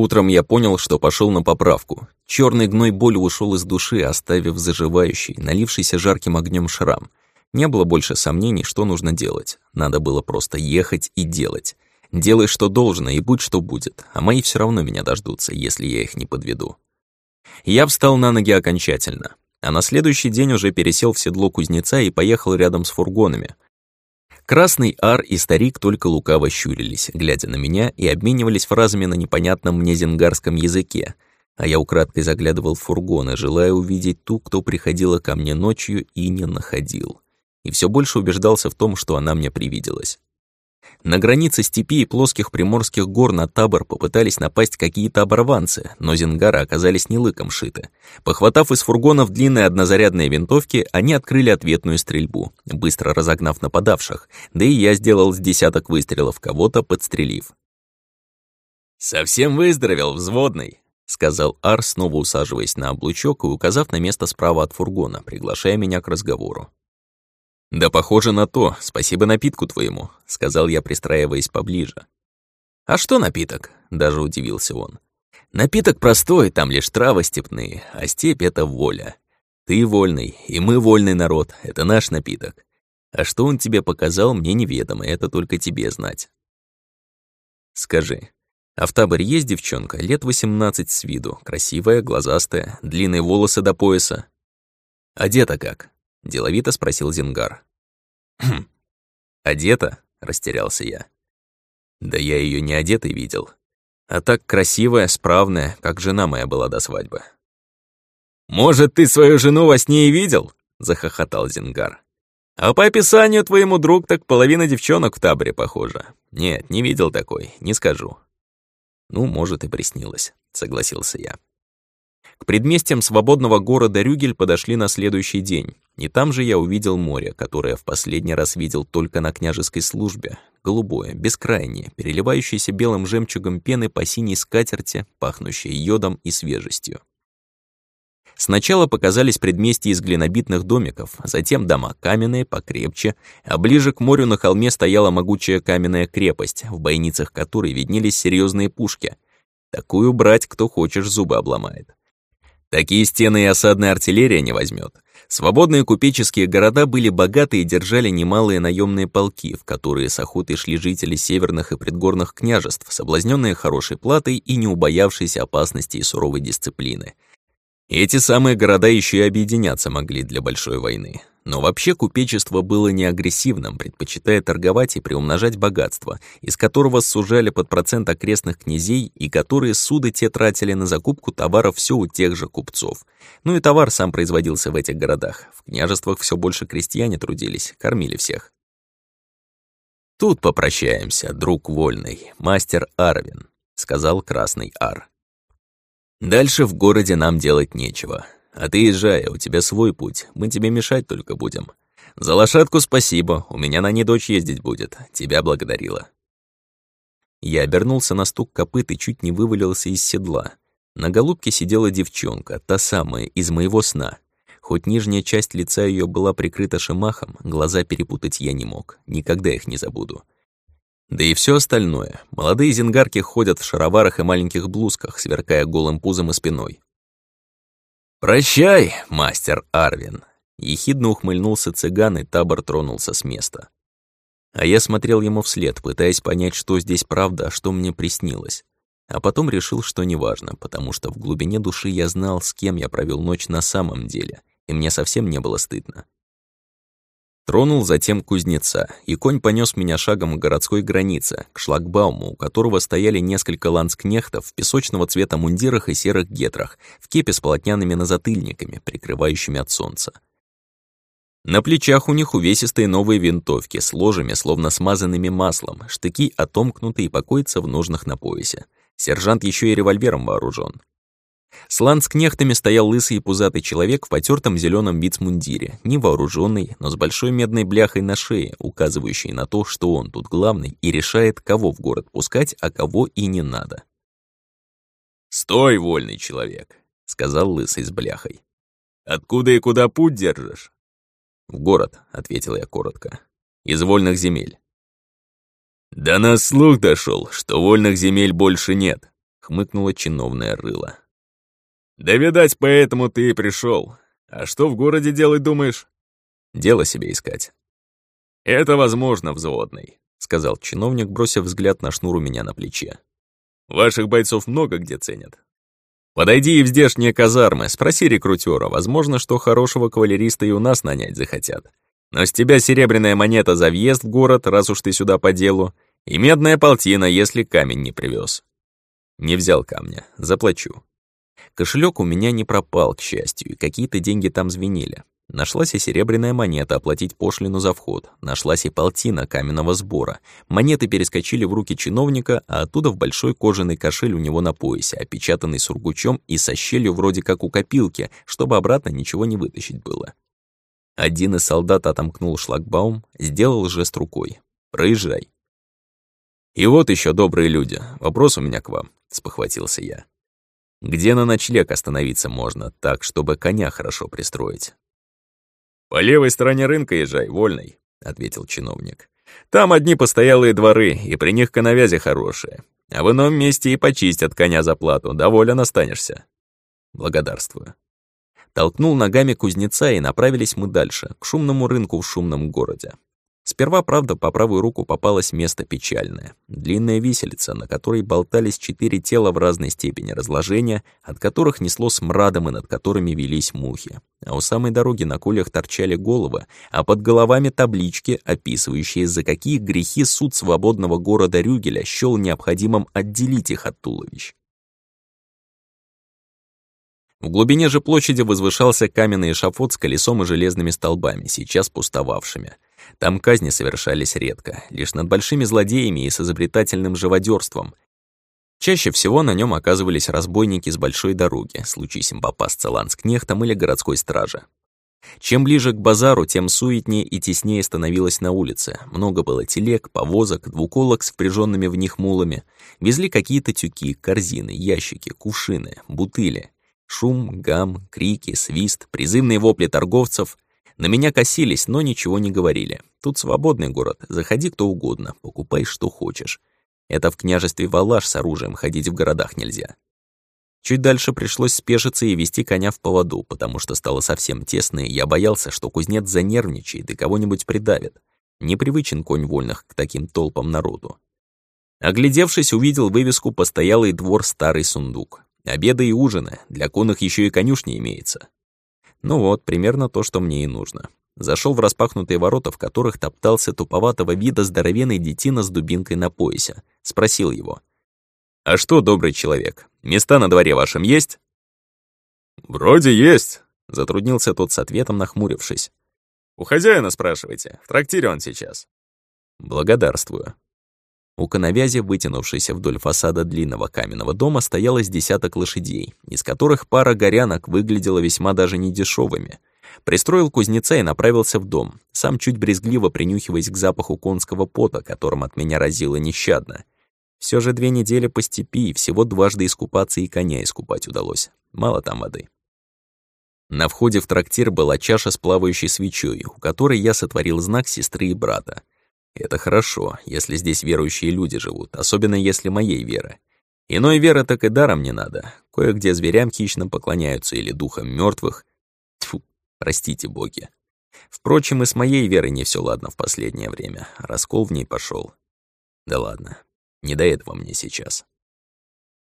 Утром я понял, что пошел на поправку. Черный гной боли ушел из души, оставив заживающий, налившийся жарким огнем шрам. Не было больше сомнений, что нужно делать. Надо было просто ехать и делать. Делай, что должно, и будь, что будет. А мои все равно меня дождутся, если я их не подведу. Я встал на ноги окончательно. А на следующий день уже пересел в седло кузнеца и поехал рядом с фургонами. Красный Ар и старик только лукаво щурились, глядя на меня, и обменивались фразами на непонятном мне зенгарском языке, а я украдкой заглядывал в фургоны, желая увидеть ту, кто приходила ко мне ночью и не находил. И все больше убеждался в том, что она мне привиделась. На границе степи и плоских приморских гор на табор попытались напасть какие-то оборванцы, но зингары оказались не лыком шиты. Похватав из фургонов длинные однозарядные винтовки, они открыли ответную стрельбу, быстро разогнав нападавших, да и я сделал с десяток выстрелов кого-то, подстрелив. «Совсем выздоровел, взводный», — сказал Ар, снова усаживаясь на облучок и указав на место справа от фургона, приглашая меня к разговору. «Да похоже на то, спасибо напитку твоему», — сказал я, пристраиваясь поближе. «А что напиток?» — даже удивился он. «Напиток простой, там лишь травы степные, а степь — это воля. Ты вольный, и мы вольный народ, это наш напиток. А что он тебе показал, мне неведомо, это только тебе знать». «Скажи, а в таборе есть девчонка, лет восемнадцать с виду, красивая, глазастая, длинные волосы до пояса?» «Одета как?» — деловито спросил Зингар. «Хм, одета?» — растерялся я. «Да я ее не одетой видел. А так красивая, справная, как жена моя была до свадьбы». «Может, ты свою жену во сне и видел?» — захохотал Зингар. «А по описанию твоему друг так половина девчонок в таборе похожа. Нет, не видел такой, не скажу». «Ну, может, и приснилось», — согласился я. К предместьям свободного города Рюгель подошли на следующий день, и там же я увидел море, которое в последний раз видел только на княжеской службе, голубое, бескрайнее, переливающееся белым жемчугом пены по синей скатерти, пахнущее йодом и свежестью. Сначала показались предместья из глинобитных домиков, затем дома каменные, покрепче, а ближе к морю на холме стояла могучая каменная крепость, в бойницах которой виднелись серьезные пушки. Такую брать, кто хочешь, зубы обломает. Такие стены и осадная артиллерия не возьмет. Свободные купеческие города были богаты и держали немалые наемные полки, в которые с охотой шли жители северных и предгорных княжеств, соблазненные хорошей платой и не убоявшиеся опасности и суровой дисциплины. Эти самые города еще и объединяться могли для большой войны. Но вообще купечество было не агрессивным, предпочитая торговать и приумножать богатство, из которого сужали под процент окрестных князей и которые суды те тратили на закупку товаров все у тех же купцов. Ну и товар сам производился в этих городах. В княжествах все больше крестьяне трудились, кормили всех. «Тут попрощаемся, друг вольный, мастер Арвин», — сказал Красный Ар. «Дальше в городе нам делать нечего. А ты езжай, у тебя свой путь, мы тебе мешать только будем. За лошадку спасибо, у меня на ней дочь ездить будет, тебя благодарила». Я обернулся на стук копыт и чуть не вывалился из седла. На голубке сидела девчонка, та самая, из моего сна. Хоть нижняя часть лица ее была прикрыта шимахом, глаза перепутать я не мог, никогда их не забуду. Да и все остальное. Молодые зингарки ходят в шароварах и маленьких блузках, сверкая голым пузом и спиной. «Прощай, мастер Арвин!» Ехидно ухмыльнулся цыган, и табор тронулся с места. А я смотрел ему вслед, пытаясь понять, что здесь правда, а что мне приснилось. А потом решил, что неважно, потому что в глубине души я знал, с кем я провел ночь на самом деле, и мне совсем не было стыдно. Тронул затем кузнеца, и конь понес меня шагом к городской границе, к шлагбауму, у которого стояли несколько ланскнехтов в песочного цвета мундирах и серых гетрах, в кепе с полотняными назатыльниками, прикрывающими от солнца. На плечах у них увесистые новые винтовки с ложами, словно смазанными маслом, штыки отомкнуты и покоятся в ножнах на поясе. Сержант еще и револьвером вооружен. С ланскнехтами стоял лысый и пузатый человек в потертом зеленом вицмундире, невооруженный, но с большой медной бляхой на шее, указывающей на то, что он тут главный и решает, кого в город пускать, а кого и не надо. «Стой, вольный человек», — сказал лысый с бляхой. «Откуда и куда путь держишь?» «В город», — ответил я коротко. «Из вольных земель». «Да нас слух дошел, что вольных земель больше нет хмыкнуло чиновное рыло. «Да, видать, поэтому ты и пришел. А что в городе делать думаешь?» «Дело себе искать». «Это возможно, взводный», — сказал чиновник, бросив взгляд на шнур у меня на плече. «Ваших бойцов много где ценят. Подойди и в здешние казармы, спроси рекрутера, возможно, что хорошего кавалериста и у нас нанять захотят. Но с тебя серебряная монета за въезд в город, раз уж ты сюда по делу, и медная полтина, если камень не привез. Не взял камня, заплачу. Кошелек у меня не пропал, к счастью, и какие-то деньги там звенели. Нашлась и серебряная монета оплатить пошлину за вход. Нашлась и полтина каменного сбора. Монеты перескочили в руки чиновника, а оттуда в большой кожаный кошель у него на поясе, опечатанный сургучом и со щелью вроде как у копилки, чтобы обратно ничего не вытащить было. Один из солдат отомкнул шлагбаум, сделал жест рукой. «Проезжай». «И вот еще добрые люди, вопрос у меня к вам», — спохватился я. «Где на ночлег остановиться можно, так, чтобы коня хорошо пристроить?» «По левой стороне рынка езжай, вольный», — ответил чиновник. «Там одни постоялые дворы, и при них коновязи хорошие. А в ином месте и почистят коня за плату, доволен останешься». «Благодарствую». Толкнул ногами кузнеца, и направились мы дальше, к шумному рынку в шумном городе. Сперва, правда, по правую руку попалось место печальное. Длинная виселица, на которой болтались четыре тела в разной степени разложения, от которых несло смрадом и над которыми велись мухи. А у самой дороги на кулях торчали головы, а под головами таблички, описывающие, за какие грехи суд свободного города Рюгеля счёл необходимым отделить их от туловищ. В глубине же площади возвышался каменный эшафот с колесом и железными столбами, сейчас пустовавшими. Там казни совершались редко, лишь над большими злодеями и с изобретательным живодерством. Чаще всего на нем оказывались разбойники с большой дороги, случись им попасться ланскнехтом или городской страже. Чем ближе к базару, тем суетнее и теснее становилось на улице. Много было телег, повозок, двуколок с впряженными в них мулами. Везли какие-то тюки, корзины, ящики, кувшины, бутыли. Шум, гам, крики, свист, призывные вопли торговцев. На меня косились, но ничего не говорили. Тут свободный город, заходи кто угодно, покупай что хочешь. Это в княжестве Валаш с оружием ходить в городах нельзя. Чуть дальше пришлось спешиться и вести коня в поводу, потому что стало совсем тесно, и я боялся, что кузнец занервничает и кого-нибудь придавит. Непривычен конь вольных к таким толпам народу. Оглядевшись, увидел вывеску «Постоялый двор Старый Сундук». Обеды и ужины, для конных еще и конюшни имеется. Ну вот, примерно то, что мне и нужно. Зашел в распахнутые ворота, в которых топтался туповатого вида здоровенный детина с дубинкой на поясе. Спросил его. «А что, добрый человек, места на дворе вашем есть?» «Вроде есть», — затруднился тот с ответом, нахмурившись. «У хозяина спрашивайте, в трактире он сейчас». «Благодарствую», у коновязи, вытянувшейся вдоль фасада длинного каменного дома, стоялось десяток лошадей, из которых пара горянок выглядела весьма даже недешевыми. Пристроил кузнеца и направился в дом, сам чуть брезгливо принюхиваясь к запаху конского пота, которым от меня разило нещадно. Все же две недели по степи, и всего дважды искупаться и коня искупать удалось. Мало там воды. На входе в трактир была чаша с плавающей свечой, у которой я сотворил знак сестры и брата. Это хорошо, если здесь верующие люди живут, особенно если моей веры. Иной веры так и даром не надо. Кое-где зверям хищным поклоняются или духам мертвых. Тьфу, простите боги. Впрочем, и с моей верой не все ладно в последнее время. Раскол в ней пошел. Да ладно, не до этого мне сейчас.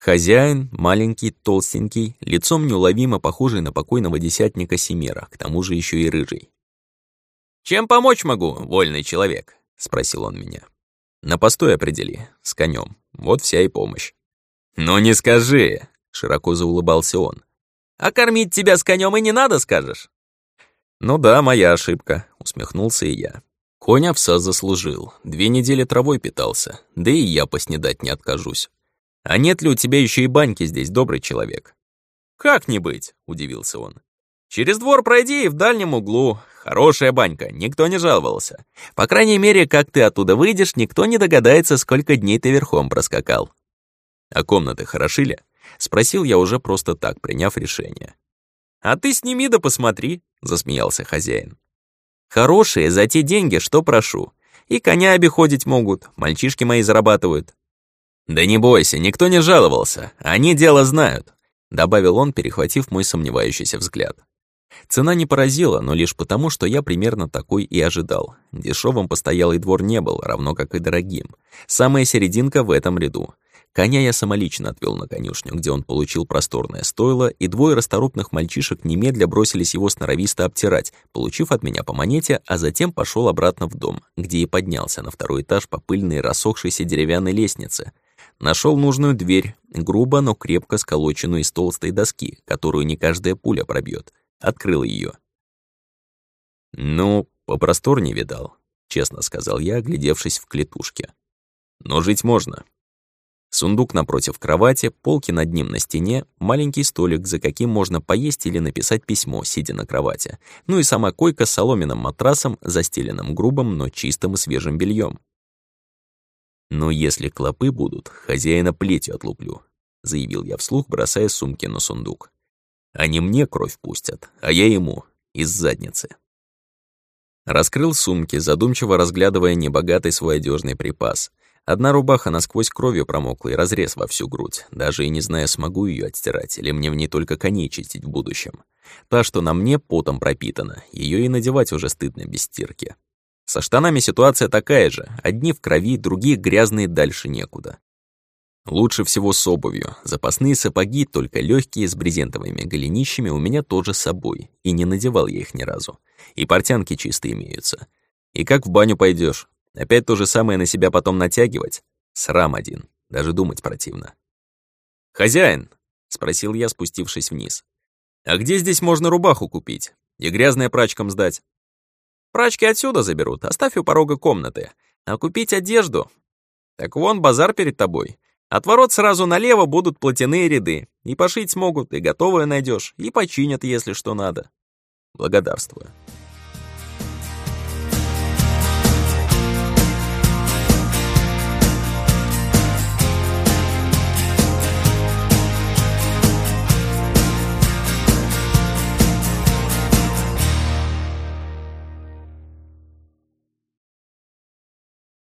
Хозяин, маленький, толстенький, лицом неуловимо похожий на покойного десятника Семера, к тому же еще и рыжий. «Чем помочь могу, вольный человек?» — спросил он меня. «На постой определи, с конем. Вот вся и помощь». «Ну не скажи!» — широко заулыбался он. «А кормить тебя с конем и не надо, скажешь?» «Ну да, моя ошибка», — усмехнулся и я. Конь овса заслужил, две недели травой питался, да и я поснедать не откажусь. А нет ли у тебя еще и баньки здесь, добрый человек? «Как не быть?» — удивился он. «Через двор пройди и в дальнем углу, Хорошая банька, никто не жаловался. По крайней мере, как ты оттуда выйдешь, никто не догадается, сколько дней ты верхом проскакал. А комнаты хороши ли? Спросил я уже просто так, приняв решение. А ты сними да посмотри, засмеялся хозяин. Хорошие за те деньги, что прошу. И коня обиходить могут, мальчишки мои зарабатывают. «Да не бойся, никто не жаловался, они дело знают», добавил он, перехватив мой сомневающийся взгляд. Цена не поразила, но лишь потому, что я примерно такой и ожидал. Дешевым постоялый двор не был, равно как и дорогим. Самая серединка в этом ряду. Коня я самолично отвел на конюшню, где он получил просторное стойло, и двое расторопных мальчишек немедля бросились его сноровисто обтирать, получив от меня по монете, а затем пошел обратно в дом, где и поднялся на второй этаж по пыльной рассохшейся деревянной лестнице. Нашел нужную дверь, грубо, но крепко сколоченную из толстой доски, которую не каждая пуля пробьет. Открыл ее. «Ну, попросторнее видал», — честно сказал я, оглядевшись в клетушке. «Но жить можно». Сундук напротив кровати, полки над ним на стене, маленький столик, за каким можно поесть или написать письмо, сидя на кровати, ну и сама койка с соломенным матрасом, застеленным грубым, но чистым и свежим бельем. «Но если клопы будут, хозяина плетью отлуплю», — заявил я вслух, бросая сумки на сундук. «Они мне кровь пустят, а я ему, из задницы». Раскрыл сумки, задумчиво разглядывая небогатый свой одежный припас. Одна рубаха насквозь кровью промокла и разрез во всю грудь, даже и не зная, смогу ее отстирать, или мне в ней только коней чистить в будущем. Та, что на мне, потом пропитана, ее и надевать уже стыдно без стирки. Со штанами ситуация такая же. Одни в крови, другие грязные, дальше некуда. Лучше всего с обувью. Запасные сапоги, только легкие, с брезентовыми голенищами, у меня тоже с собой. И не надевал я их ни разу. И портянки чистые имеются. И как в баню пойдешь? Опять то же самое на себя потом натягивать? Срам один. Даже думать противно. «Хозяин!» — спросил я, спустившись вниз. «А где здесь можно рубаху купить? И грязное прачкам сдать?» Прачки отсюда заберут, оставь у порога комнаты. А купить одежду? Так вон базар перед тобой. От ворот сразу налево будут платяные ряды. И пошить смогут, и готовое найдешь, и починят, если что надо. Благодарствую.